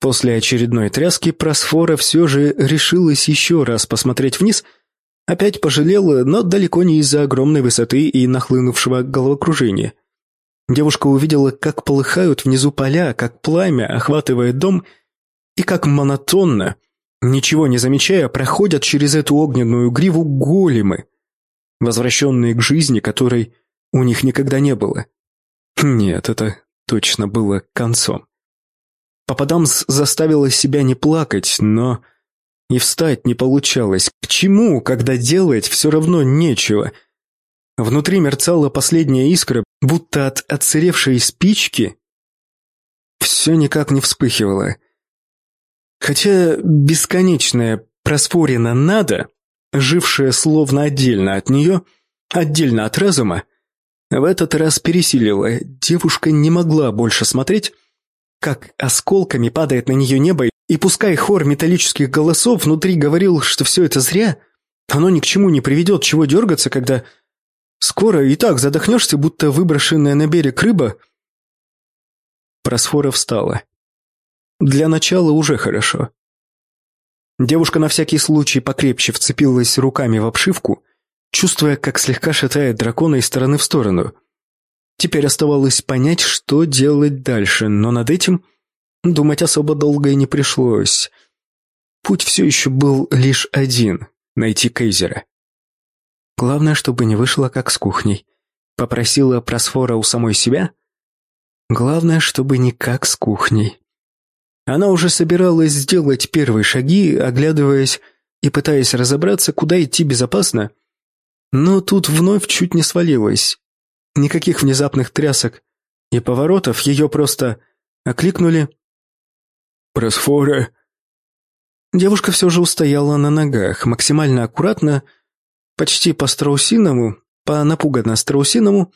После очередной тряски Просфора все же решилась еще раз посмотреть вниз. Опять пожалела, но далеко не из-за огромной высоты и нахлынувшего головокружения. Девушка увидела, как полыхают внизу поля, как пламя охватывает дом, и как монотонно, ничего не замечая, проходят через эту огненную гриву големы, возвращенные к жизни, которой у них никогда не было. Нет, это точно было концом. Попадамс заставила себя не плакать, но и встать не получалось. К чему, когда делать все равно нечего? Внутри мерцала последняя искра, будто от отсыревшей спички. Все никак не вспыхивало. Хотя бесконечная проспорена надо, жившая словно отдельно от нее, отдельно от разума, в этот раз пересилила. Девушка не могла больше смотреть, как осколками падает на нее небо, и пускай хор металлических голосов внутри говорил, что все это зря, оно ни к чему не приведет, чего дергаться, когда скоро и так задохнешься, будто выброшенная на берег рыба. Просфора встала. Для начала уже хорошо. Девушка на всякий случай покрепче вцепилась руками в обшивку, чувствуя, как слегка шатает дракона из стороны в сторону. Теперь оставалось понять, что делать дальше, но над этим думать особо долго и не пришлось. Путь все еще был лишь один — найти Кейзера. Главное, чтобы не вышло как с кухней. Попросила просфора у самой себя. Главное, чтобы не как с кухней. Она уже собиралась сделать первые шаги, оглядываясь и пытаясь разобраться, куда идти безопасно, но тут вновь чуть не свалилась. Никаких внезапных трясок и поворотов, ее просто окликнули. «Просфора!» Девушка все же устояла на ногах, максимально аккуратно, почти по-страусиному, по-напуганно-страусиному,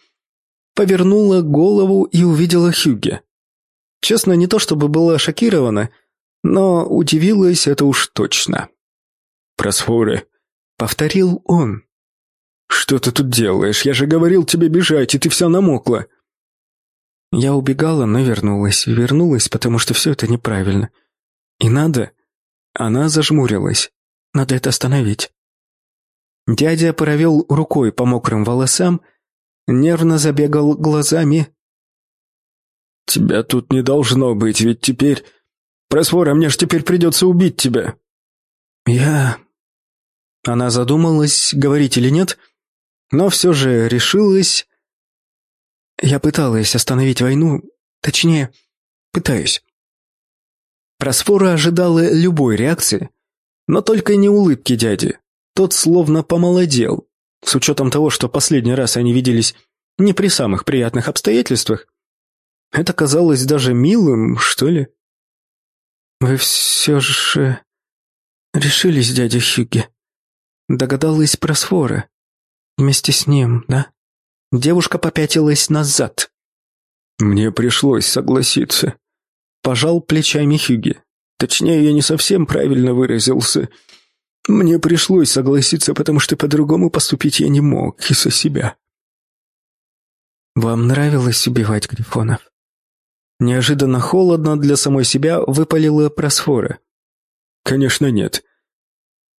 повернула голову и увидела Хюге. Честно, не то чтобы была шокирована, но удивилась это уж точно. «Просфоры», — повторил он. «Что ты тут делаешь? Я же говорил тебе бежать, и ты вся намокла». Я убегала, но вернулась. Вернулась, потому что все это неправильно. И надо... Она зажмурилась. Надо это остановить. Дядя провел рукой по мокрым волосам, нервно забегал глазами, «Тебя тут не должно быть, ведь теперь... Просвора, мне ж теперь придется убить тебя!» «Я...» Она задумалась, говорить или нет, но все же решилась. Я пыталась остановить войну, точнее, пытаюсь. Просфора ожидала любой реакции, но только не улыбки дяди. Тот словно помолодел, с учетом того, что последний раз они виделись не при самых приятных обстоятельствах. Это казалось даже милым, что ли? «Вы все же решились, дядя Хюгге?» Догадалась про своры. Вместе с ним, да? Девушка попятилась назад. «Мне пришлось согласиться», — пожал плечами Хюги. Точнее, я не совсем правильно выразился. Мне пришлось согласиться, потому что по-другому поступить я не мог из-за себя. «Вам нравилось убивать грифонов?» Неожиданно холодно для самой себя выпалила просфора. «Конечно нет.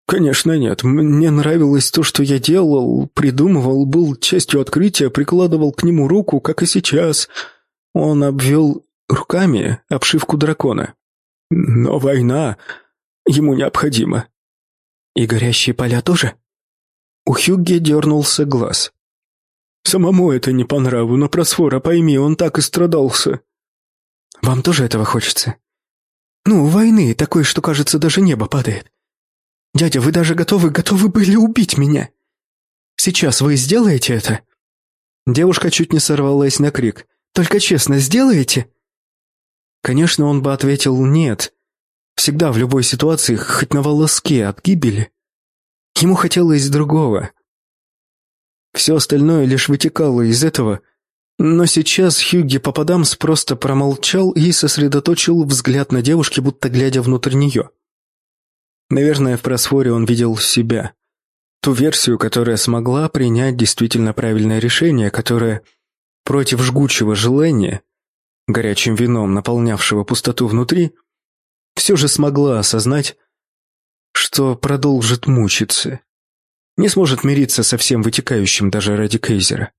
Конечно нет. Мне нравилось то, что я делал, придумывал, был частью открытия, прикладывал к нему руку, как и сейчас. Он обвел руками обшивку дракона. Но война ему необходима. И горящие поля тоже?» У Хюгги дернулся глаз. «Самому это не по нраву, но просфора, пойми, он так и страдался». Вам тоже этого хочется? Ну, войны, такой, что, кажется, даже небо падает. Дядя, вы даже готовы, готовы были убить меня. Сейчас вы сделаете это?» Девушка чуть не сорвалась на крик. «Только честно, сделаете?» Конечно, он бы ответил «нет». Всегда в любой ситуации, хоть на волоске от гибели. Ему хотелось другого. Все остальное лишь вытекало из этого – но сейчас Хьюги Пападамс просто промолчал и сосредоточил взгляд на девушке, будто глядя внутрь нее. Наверное, в просфоре он видел себя. Ту версию, которая смогла принять действительно правильное решение, которое против жгучего желания, горячим вином наполнявшего пустоту внутри, все же смогла осознать, что продолжит мучиться. Не сможет мириться со всем вытекающим даже ради Кейзера.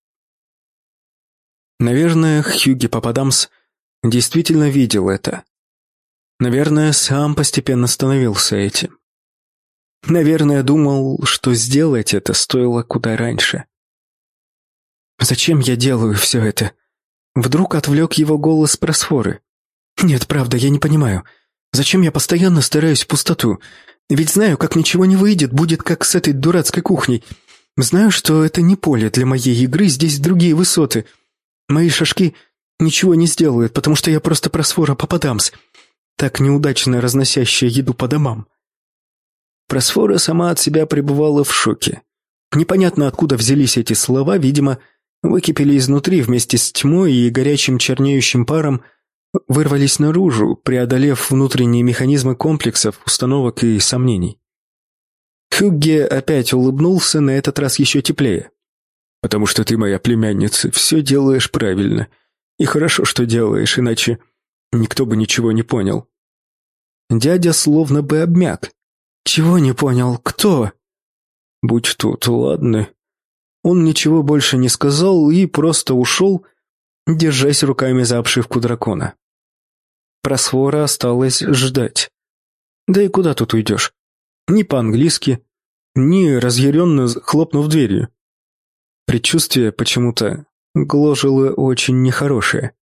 Наверное, Хьюги Пападамс действительно видел это. Наверное, сам постепенно становился этим. Наверное, думал, что сделать это стоило куда раньше. «Зачем я делаю все это?» Вдруг отвлек его голос просфоры. «Нет, правда, я не понимаю. Зачем я постоянно стараюсь в пустоту? Ведь знаю, как ничего не выйдет, будет как с этой дурацкой кухней. Знаю, что это не поле для моей игры, здесь другие высоты. Мои шашки ничего не сделают, потому что я просто просфора попадамс, так неудачно разносящая еду по домам». Просфора сама от себя пребывала в шоке. Непонятно, откуда взялись эти слова, видимо, выкипели изнутри вместе с тьмой и горячим чернеющим паром, вырвались наружу, преодолев внутренние механизмы комплексов, установок и сомнений. Хюгге опять улыбнулся, на этот раз еще теплее. «Потому что ты моя племянница, все делаешь правильно. И хорошо, что делаешь, иначе никто бы ничего не понял». Дядя словно бы обмяк. «Чего не понял? Кто?» «Будь тут, ладно». Он ничего больше не сказал и просто ушел, держась руками за обшивку дракона. Просфора осталось ждать. Да и куда тут уйдешь? Ни по-английски, ни разъяренно хлопнув дверью. Предчувствие почему-то гложило очень нехорошее.